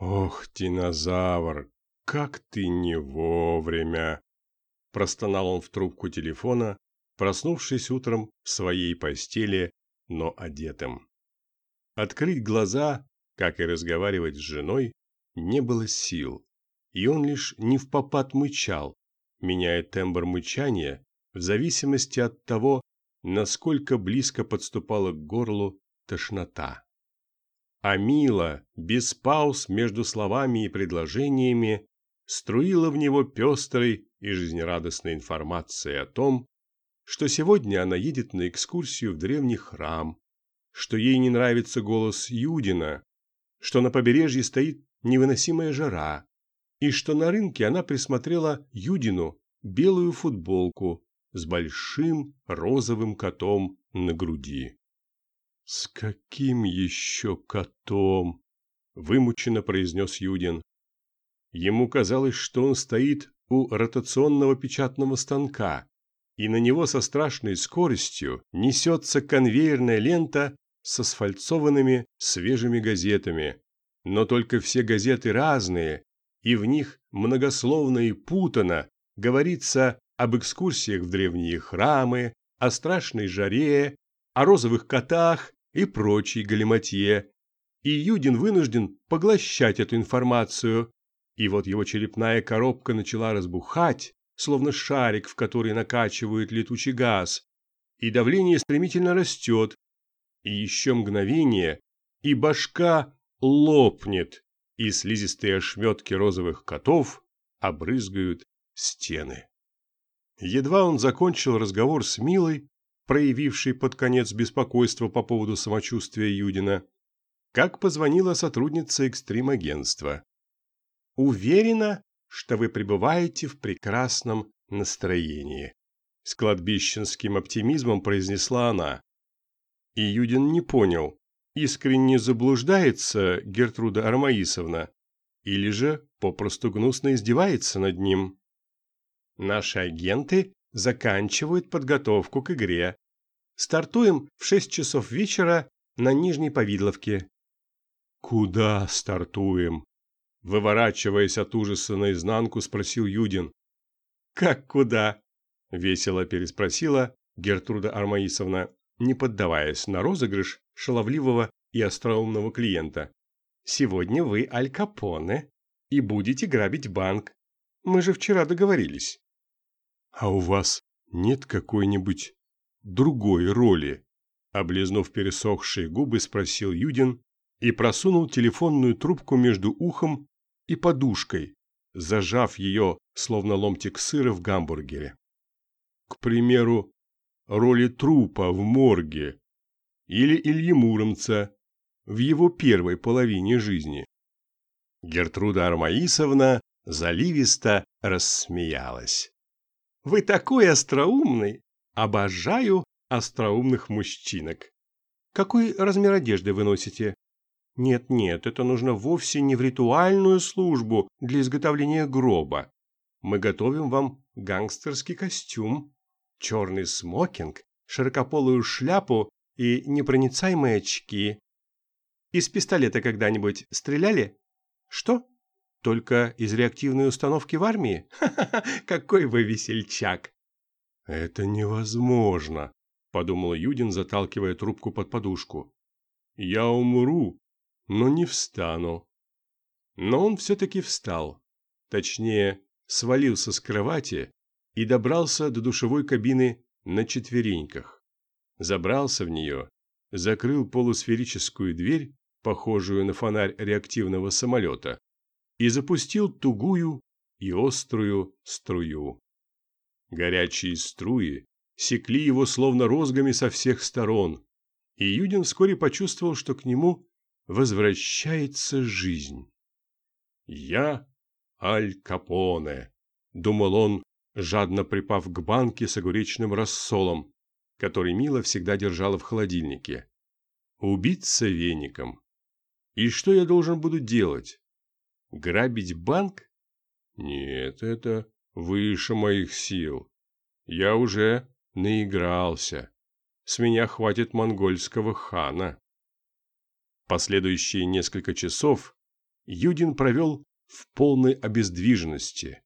Ох, динозавр, как ты не вовремя! Простонал он в трубку телефона, проснувшись утром в своей постели, но одетым. Открыть глаза, как и разговаривать с женой, не было сил, и он лишь не в попад мычал, меняя тембр мычания в зависимости от того, насколько близко подступала к горлу тошнота. А Мила, без пауз между словами и предложениями, струила в него пестрой и жизнерадостной информацией о том, что сегодня она едет на экскурсию в древний храм, что ей не нравится голос Юдина, что на побережье стоит невыносимая жара, и что на рынке она присмотрела Юдину белую футболку с большим розовым котом на груди. «С каким еще котом?» – вымученно произнес Юдин. Ему казалось, что он стоит у ротационного печатного станка, и на него со страшной скоростью несется конвейерная лента с асфальтованными свежими газетами. Но только все газеты разные, и в них многословно и путано говорится об экскурсиях в древние храмы, о страшной жаре, о розовых котах и прочей галиматье. И Юдин вынужден поглощать эту информацию, и вот его черепная коробка начала разбухать, словно шарик, в который накачивают летучий газ, и давление стремительно растет, и еще мгновение, и башка лопнет, и слизистые ошметки розовых котов обрызгают стены. Едва он закончил разговор с Милой, проявившей под конец беспокойство по поводу самочувствия Юдина, как позвонила сотрудница экстрим-агентства. Уверена, что вы пребываете в прекрасном настроении. С кладбищенским оптимизмом произнесла она. И Юдин не понял, искренне заблуждается Гертруда Армаисовна или же попросту гнусно издевается над ним. Наши агенты заканчивают подготовку к игре. Стартуем в 6 часов вечера на Нижней Повидловке. Куда стартуем? Выворачиваясь от ужаса наизнанку, спросил Юдин. «Как куда?» – весело переспросила Гертруда Армаисовна, не поддаваясь на розыгрыш шаловливого и остроумного клиента. «Сегодня вы Аль Капоне и будете грабить банк. Мы же вчера договорились». «А у вас нет какой-нибудь другой роли?» Облизнув пересохшие губы, спросил Юдин и просунул телефонную трубку между ухом и подушкой, зажав ее, словно ломтик сыра в гамбургере. К примеру, роли трупа в морге или Ильи Муромца в его первой половине жизни. Гертруда Армаисовна заливисто рассмеялась. «Вы такой остроумный! Обожаю остроумных мужчинок! Какой размер одежды вы носите? Нет-нет, это нужно вовсе не в ритуальную службу для изготовления гроба. Мы готовим вам гангстерский костюм, черный смокинг, широкополую шляпу и непроницаемые очки. Из пистолета когда-нибудь стреляли? Что? Только из реактивной установки в армии? Ха-ха-ха, какой вы весельчак! Это невозможно, подумал Юдин, заталкивая трубку под подушку. Я умру, но не встану. Но он все-таки встал. Точнее, свалился с кровати и добрался до душевой кабины на четвереньках. Забрался в нее, закрыл полусферическую дверь, похожую на фонарь реактивного самолета, и запустил тугую и острую струю. Горячие струи секли его словно розгами со всех сторон, и Юдин вскоре почувствовал, что к нему возвращается жизнь. «Я Аль Капоне», — думал он, жадно припав к банке с огуречным рассолом, который Мила всегда держала в холодильнике. «Убиться веником. И что я должен буду делать? Грабить банк? Нет, это выше моих сил. Я уже наигрался. С меня хватит монгольского хана». Последующие несколько часов Юдин провел в полной обездвиженности,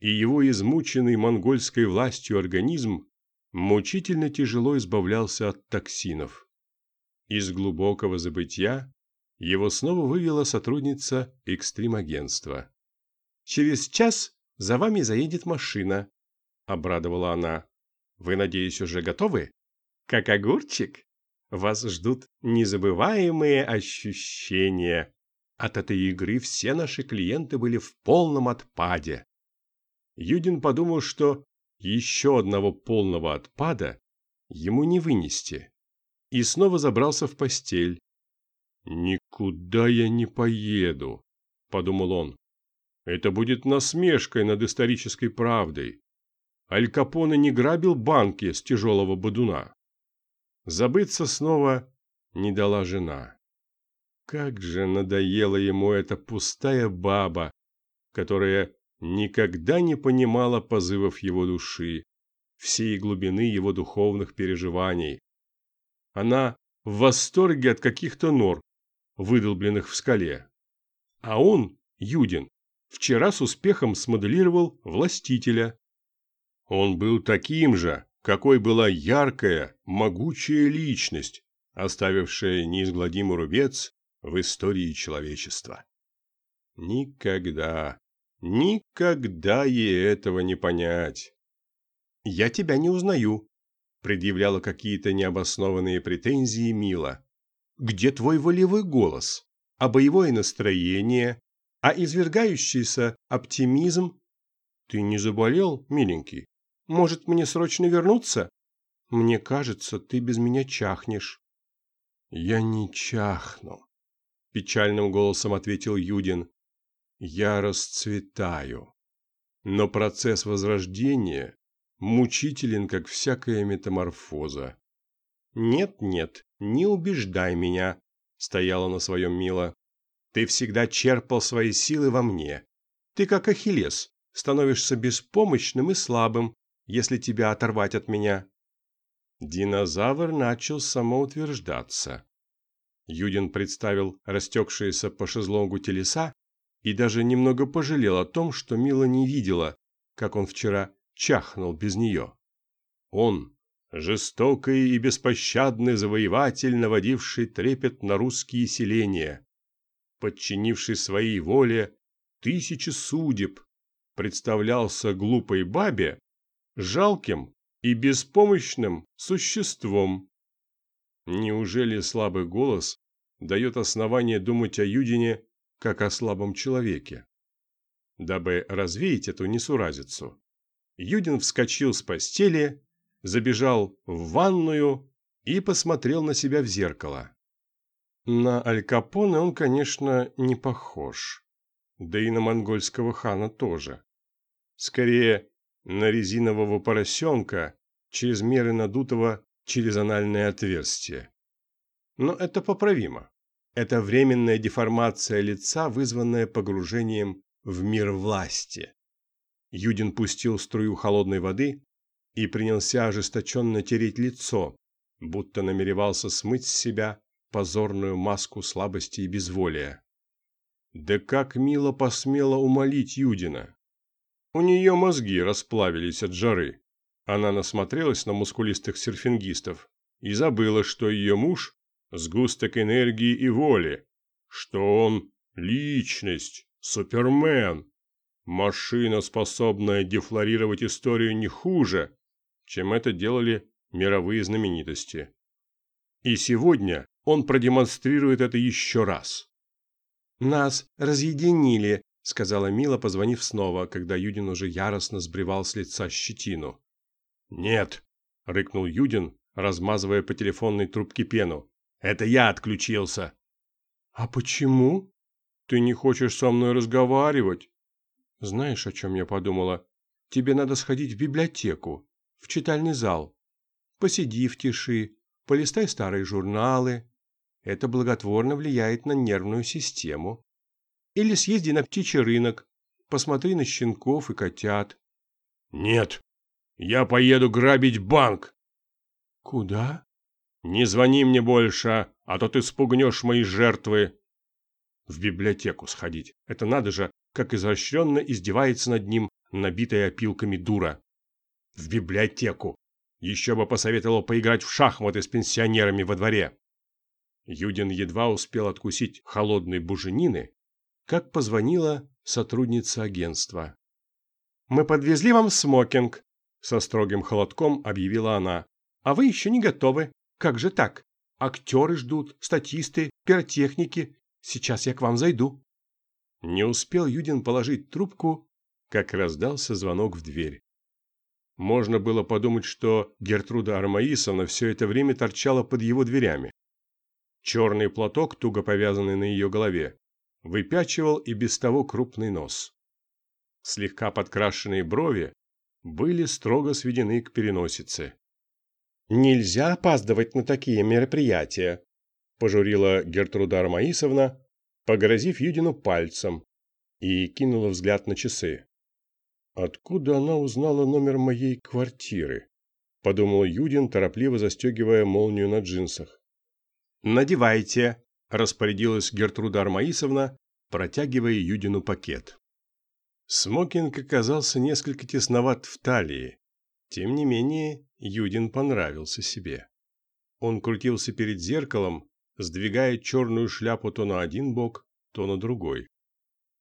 и его измученный монгольской властью организм мучительно тяжело избавлялся от токсинов. Из глубокого забытья его снова вывела сотрудница экстрим-агентства. «Через час за вами заедет машина», – обрадовала она. «Вы, надеюсь, уже готовы? Как огурчик? Вас ждут незабываемые ощущения». От этой игры все наши клиенты были в полном отпаде. Юдин подумал, что еще одного полного отпада ему не вынести, и снова забрался в постель. «Никуда я не поеду», — подумал он. «Это будет насмешкой над исторической правдой. Аль Капоне не грабил банки с тяжелого бодуна. Забыться снова не дала жена. Как же надоела ему эта пустая баба, которая никогда не понимала позывов его души, всей глубины его духовных переживаний. Она в восторге от каких-то нор, выдолбленных в скале. А он, Юдин, вчера с успехом смоделировал властителя. Он был таким же, какой была яркая, могучая личность, оставившая неизгладимый рубец в истории человечества. Никогда, никогда ей этого не понять. «Я тебя не узнаю», – предъявляла какие-то необоснованные претензии Мила. «Где твой волевой голос? А боевое настроение? А извергающийся оптимизм? Ты не заболел, миленький? Может, мне срочно вернуться? Мне кажется, ты без меня чахнешь». «Я не чахну», – печальным голосом ответил Юдин. «Я расцветаю. Но процесс возрождения мучителен, как всякая метаморфоза». «Нет-нет, не убеждай меня», – стояла на своем Мила. «Ты всегда черпал свои силы во мне. Ты, как Ахиллес, становишься беспомощным и слабым, если тебя оторвать от меня». Динозавр начал самоутверждаться. Юдин представил растекшиеся по шезлонгу телеса и даже немного пожалел о том, что Мила не видела, как он вчера чахнул без нее. Он, жестокий и беспощадный завоеватель, наводивший трепет на русские селения, подчинивший своей воле тысячи судеб, представлялся глупой бабе жалким и беспомощным существом. Неужели слабый голос дает основание думать о Юдине как о слабом человеке? Дабы развеять эту несуразицу, Юдин вскочил с постели, забежал в ванную и посмотрел на себя в зеркало. На Аль Капоне он, конечно, не похож. Да и на монгольского хана тоже. Скорее, на резинового поросенка, через меры надутого через анальное отверстие. Но это поправимо. Это временная деформация лица, вызванная погружением в мир власти. Юдин пустил струю холодной воды и принялся ожесточенно тереть лицо, будто намеревался смыть с себя позорную маску слабости и безволия. Да как мило посмела умолить Юдина. У нее мозги расплавились от жары. Она насмотрелась на мускулистых серфингистов и забыла, что ее муж – сгусток энергии и воли, что он – личность, супермен, машина, способная дефлорировать историю не хуже, чем это делали мировые знаменитости. И сегодня он продемонстрирует это еще раз. «Нас разъединили», – сказала Мила, позвонив снова, когда Юдин уже яростно сбривал с лица щетину. «Нет!» – рыкнул Юдин, размазывая по телефонной трубке пену. «Это я отключился!» «А почему?» «Ты не хочешь со мной разговаривать?» «Знаешь, о чем я подумала? Тебе надо сходить в библиотеку, в читальный зал. Посиди в тиши, полистай старые журналы. Это благотворно влияет на нервную систему. Или съезди на птичий рынок, посмотри на щенков и котят». «Нет!» Я поеду грабить банк. Куда? Не звони мне больше, а то ты спугнешь мои жертвы. в библиотеку сходить. Это надо же, как изощренно издевается над ним набитая опилками дура. В библиотеку. Еще бы посоветовал поиграть в шахматы с пенсионерами во дворе. Юдин едва успел откусить холодной буженины, как позвонила сотрудница агентства. «Мы подвезли вам смокинг», – со строгим холодком объявила она. «А вы еще не готовы. Как же так? Актеры ждут, статисты, пиротехники. Сейчас я к вам зайду». Не успел Юдин положить трубку, как раздался звонок в дверь. Можно было подумать, что Гертруда Армаисовна все это время торчала под его дверями. Черный платок, туго повязанный на ее голове, выпячивал и без того крупный нос. Слегка подкрашенные брови были строго сведены к переносице. «Нельзя опаздывать на такие мероприятия», – пожурила Гертруда Армаисовна, погрозив Юдину пальцем, и кинула взгляд на часы. Откуда она узнала номер моей квартиры? Подумал Юдин, торопливо застегивая молнию на джинсах. «Надевайте», – распорядилась Гертруда Армаисовна, протягивая Юдину пакет. Смокинг оказался несколько тесноват в талии. Тем не менее, Юдин понравился себе. Он крутился перед зеркалом, сдвигая черную шляпу то на один бок, то на другой.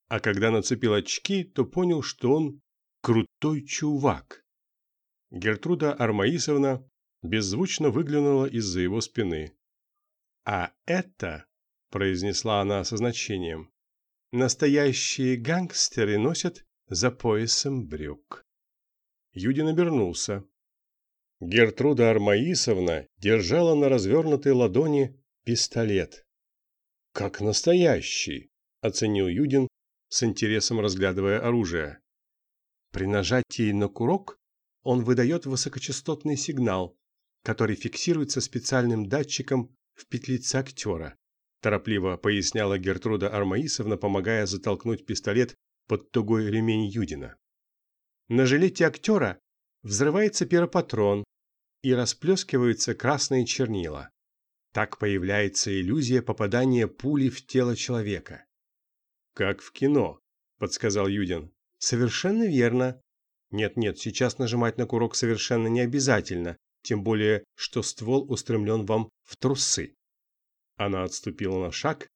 А когда нацепил очки, то понял, что он крутой чувак. Гертруда Армаисовна беззвучно выглянула из-за его спины. «А это», – произнесла она со значением, – «настоящие гангстеры носят за поясом брюк». Юдин обернулся. Гертруда Армаисовна держала на развернутой ладони пистолет. «Как настоящий», – оценил Юдин, с интересом разглядывая оружие. При нажатии на курок он выдает высокочастотный сигнал, который фиксируется специальным датчиком в петлице актера, торопливо поясняла Гертруда Армаисовна, помогая затолкнуть пистолет под тугой ремень Юдина. На жилете актера взрывается пиропатрон и расплескиваются красные чернила. Так появляется иллюзия попадания пули в тело человека. «Как в кино», – подсказал Юдин. Совершенно верно. Нет-нет, сейчас нажимать на курок совершенно не обязательно, тем более, что ствол устремлен вам в трусы. Она отступила на шаг,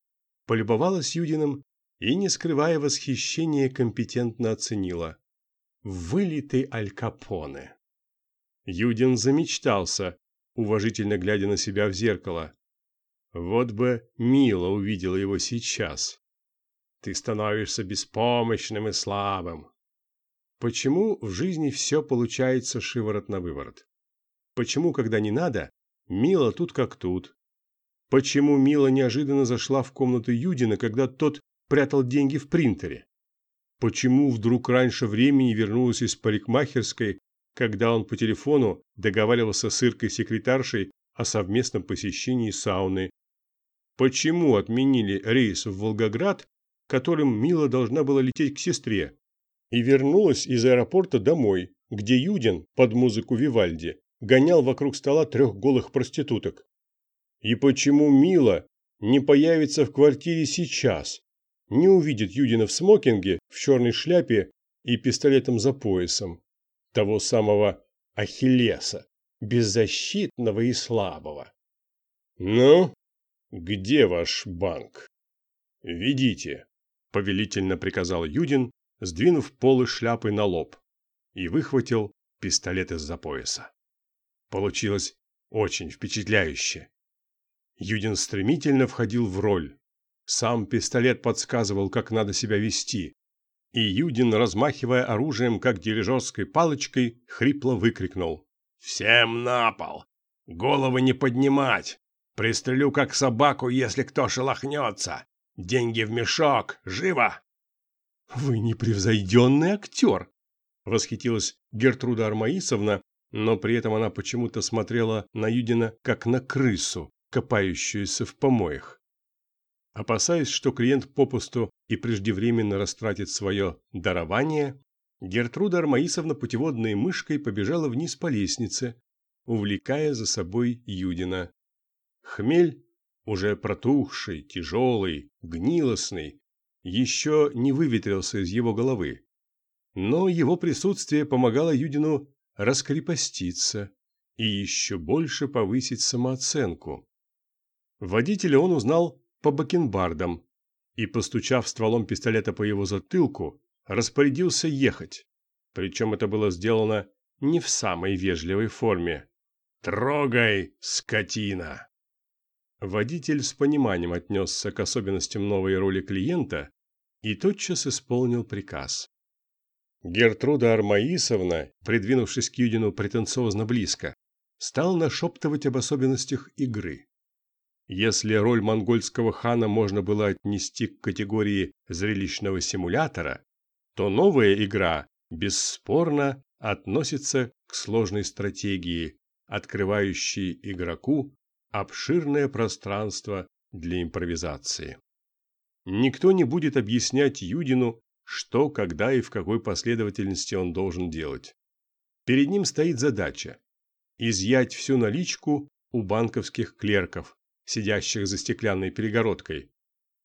полюбовалась Юдиным и, не скрывая восхищения, компетентно оценила. Вылитый Аль Капоне. Юдин замечтался, уважительно глядя на себя в зеркало. Вот бы Мила увидела его сейчас ты становишься беспомощным и слабым. Почему в жизни все получается шиворот на выворот? Почему, когда не надо, Мила тут как тут? Почему Мила неожиданно зашла в комнату Юдина, когда тот прятал деньги в принтере? Почему вдруг раньше времени вернулась из парикмахерской, когда он по телефону договаривался с Иркой-секретаршей о совместном посещении сауны? Почему отменили рейс в Волгоград которым Мила должна была лететь к сестре, и вернулась из аэропорта домой, где Юдин под музыку Вивальди гонял вокруг стола трех голых проституток. И почему Мила не появится в квартире сейчас, не увидит Юдина в смокинге, в черной шляпе и пистолетом за поясом, того самого Ахиллеса, беззащитного и слабого. «Ну, где ваш банк? Ведите» повелительно приказал Юдин, сдвинув полы шляпы на лоб, и выхватил пистолет из-за пояса. Получилось очень впечатляюще. Юдин стремительно входил в роль. Сам пистолет подсказывал, как надо себя вести. И Юдин, размахивая оружием, как дирижерской палочкой, хрипло выкрикнул. «Всем на пол! Головы не поднимать! Пристрелю, как собаку, если кто шелохнется! Деньги в мешок! Живо!» «Вы непревзойденный актер!» – восхитилась Гертруда Армаисовна, но при этом она почему-то смотрела на Юдина как на крысу, копающуюся в помоях. Опасаясь, что клиент попусту и преждевременно растратит свое дарование, Гертруда Армаисовна путеводной мышкой побежала вниз по лестнице, увлекая за собой Юдина. Хмель уже протухший, тяжелый, гнилостный, еще не выветрился из его головы. Но его присутствие помогало Юдину раскрепоститься и еще больше повысить самооценку. Водителя он узнал по бакенбардам и, постучав стволом пистолета по его затылку, распорядился ехать. Причем это было сделано не в самой вежливой форме. «Трогай, скотина!» Водитель с пониманием отнесся к особенностям новой роли клиента и тотчас исполнил приказ. Гертруда Армаисовна, придвинувшись к Юдину претенциозно близко, стал нашептывать об особенностях игры. Если роль монгольского хана можно было отнести к категории зрелищного симулятора, то новая игра, бесспорно, относится к сложной стратегии, открывающей игроку обширное пространство для импровизации. Никто не будет объяснять Юдину, что, когда и в какой последовательности он должен делать. Перед ним стоит задача – изъять всю наличку у банковских клерков, сидящих за стеклянной перегородкой,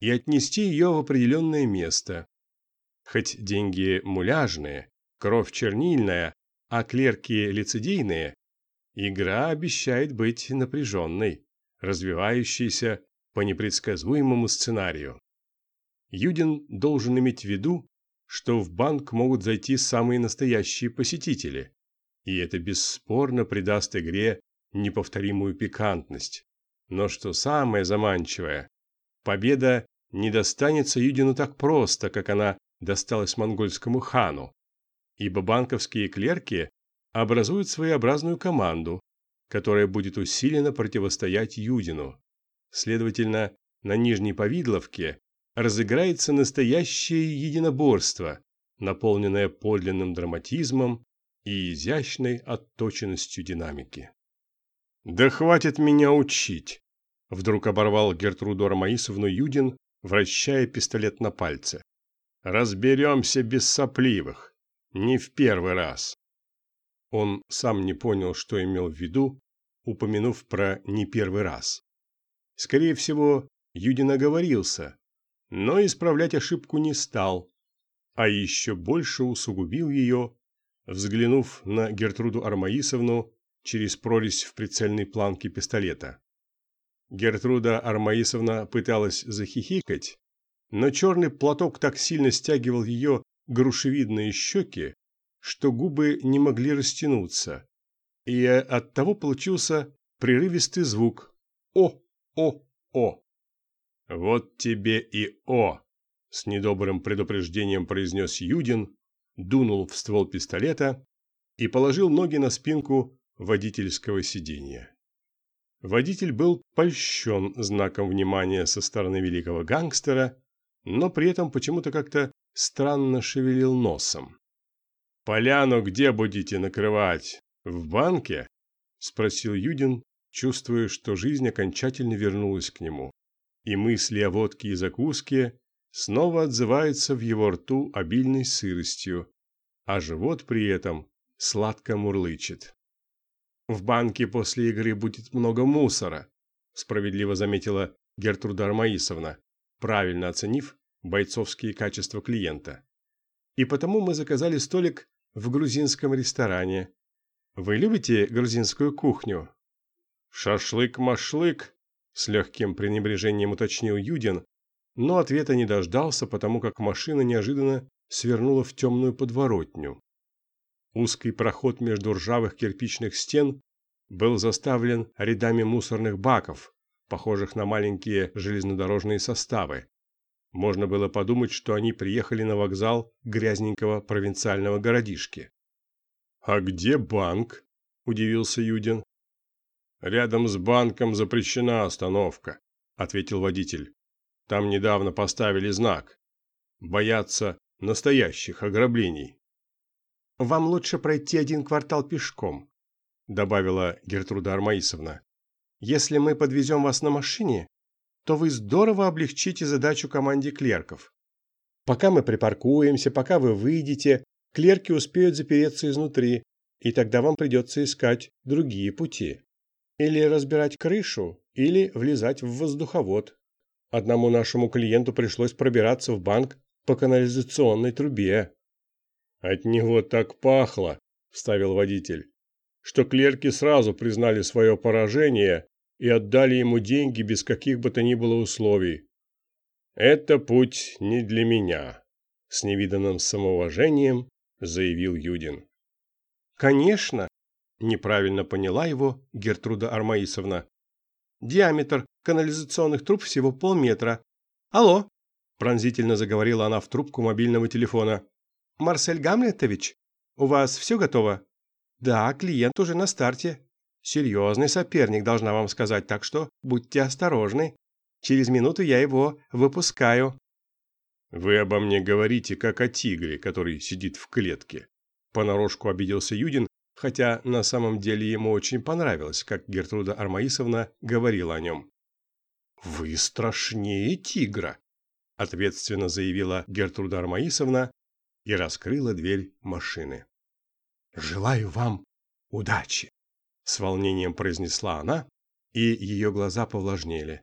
и отнести ее в определенное место. Хоть деньги муляжные, кровь чернильная, а клерки лицедейные, игра обещает быть напряженной, развивающейся по непредсказуемому сценарию. Юдин должен иметь в виду, что в банк могут зайти самые настоящие посетители, и это бесспорно придаст игре неповторимую пикантность. Но что самое заманчивое, победа не достанется Юдину так просто, как она досталась монгольскому хану, ибо банковские клерки образуют своеобразную команду, которая будет усиленно противостоять Юдину. Следовательно, на Нижней Повидловке разыграется настоящее единоборство, наполненное подлинным драматизмом и изящной отточенностью динамики. «Да хватит меня учить!» Вдруг оборвал Гертруду Армаисовну Юдин, вращая пистолет на пальце. «Разберемся без сопливых. Не в первый раз». Он сам не понял, что имел в виду, упомянув про «не первый раз». Скорее всего, Юдин оговорился, но исправлять ошибку не стал, а еще больше усугубил ее, взглянув на Гертруду Армаисовну через прорезь в прицельной планке пистолета. Гертруда Армаисовна пыталась захихикать, но черный платок так сильно стягивал ее грушевидные щеки, что губы не могли растянуться, и оттого получился прерывистый звук «О-о-о». «Вот тебе и О!» – с недобрым предупреждением произнес Юдин, дунул в ствол пистолета и положил ноги на спинку водительского сиденья. Водитель был польщен знаком внимания со стороны великого гангстера, но при этом почему-то как-то странно шевелил носом. «Поляну где будете накрывать? В банке?» – спросил Юдин, чувствуя, что жизнь окончательно вернулась к нему и мысли о водке и закуске снова отзываются в его рту обильной сыростью, а живот при этом сладко мурлычет. «В банке после игры будет много мусора», справедливо заметила Гертруда Армаисовна, правильно оценив бойцовские качества клиента. «И потому мы заказали столик в грузинском ресторане. Вы любите грузинскую кухню?» «Шашлык-машлык», с легким пренебрежением уточнил Юдин, но ответа не дождался, потому как машина неожиданно свернула в темную подворотню. Узкий проход между ржавых кирпичных стен был заставлен рядами мусорных баков, похожих на маленькие железнодорожные составы. Можно было подумать, что они приехали на вокзал грязненького провинциального городишки. «А где банк?» – удивился Юдин. «Рядом с банком запрещена остановка», – ответил водитель. «Там недавно поставили знак. Боятся настоящих ограблений». «Вам лучше пройти один квартал пешком», – добавила Гертруда Армаисовна. «Если мы подвезем вас на машине, то вы здорово облегчите задачу команде клерков. Пока мы припаркуемся, пока вы выйдете, клерки успеют запереться изнутри, и тогда вам придется искать другие пути» или разбирать крышу, или влезать в воздуховод. Одному нашему клиенту пришлось пробираться в банк по канализационной трубе. От него так пахло, вставил водитель, что клерки сразу признали свое поражение и отдали ему деньги без каких бы то ни было условий. Это путь не для меня, с невиданным самоуважением заявил Юдин. Конечно, неправильно поняла его Гертруда Армаисовна. Диаметр канализационных труб всего полметра. Алло, пронзительно заговорила она в трубку мобильного телефона. Марсель Гамлетович, у вас все готово? Да, клиент уже на старте. Серьезный соперник, должна вам сказать, так что будьте осторожны. Через минуту я его выпускаю. Вы обо мне говорите, как о тигре, который сидит в клетке. Понарошку обиделся Юдин, хотя на самом деле ему очень понравилось, как Гертруда Армаисовна говорила о нем. «Вы страшнее тигра», – ответственно заявила Гертруда Армаисовна и раскрыла дверь машины. «Желаю вам удачи», – с волнением произнесла она, и ее глаза повлажнели.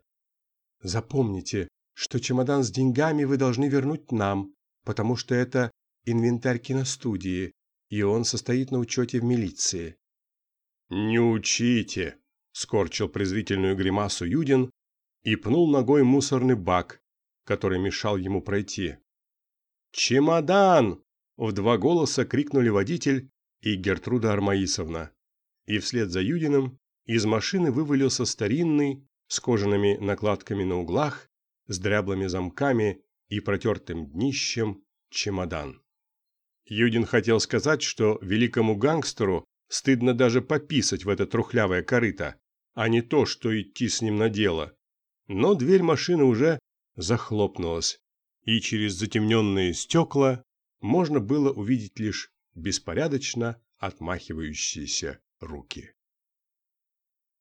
«Запомните, что чемодан с деньгами вы должны вернуть нам, потому что это инвентарь киностудии, и он состоит на учете в милиции». «Не учите!» – скорчил презрительную гримасу Юдин и пнул ногой мусорный бак, который мешал ему пройти. «Чемодан!» – в два голоса крикнули водитель и Гертруда Армаисовна. И вслед за Юдиным из машины вывалился старинный, с кожаными накладками на углах, с дряблыми замками и протертым днищем чемодан. Юдин хотел сказать, что великому гангстеру стыдно даже пописать в это трухлявое корыто, а не то, что идти с ним на дело. Но дверь машины уже захлопнулась, и через затемненные стекла можно было увидеть лишь беспорядочно отмахивающиеся руки.